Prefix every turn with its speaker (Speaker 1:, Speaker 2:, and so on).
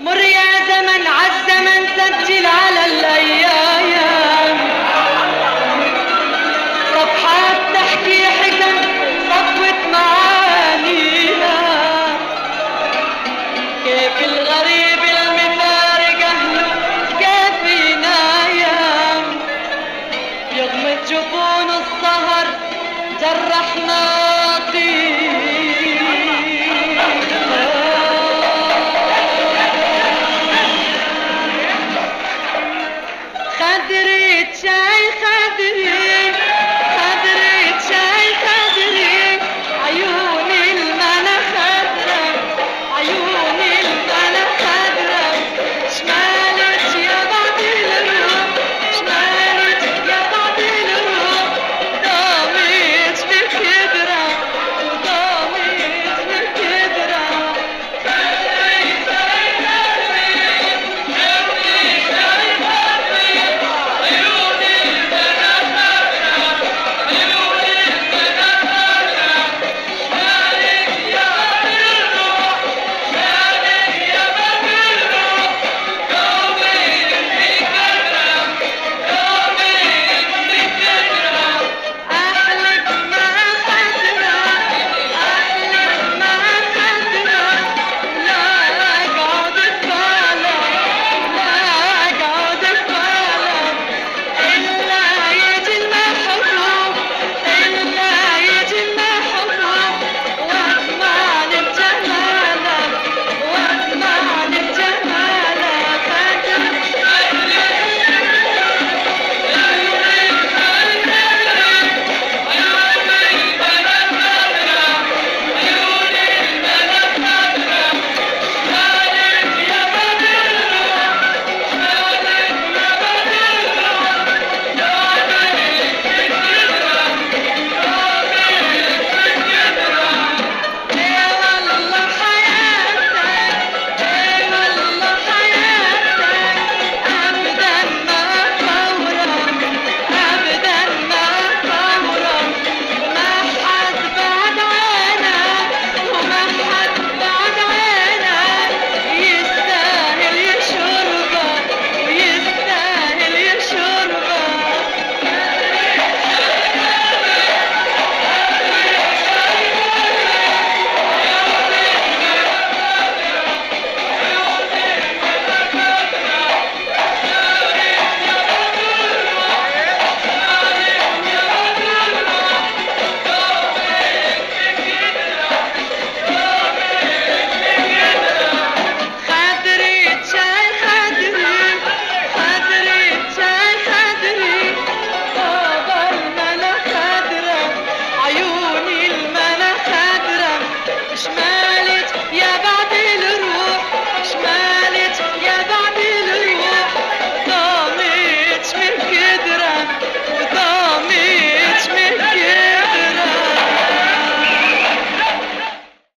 Speaker 1: مر يا زمن عالزمن سجل على الأيام. Hallelujah.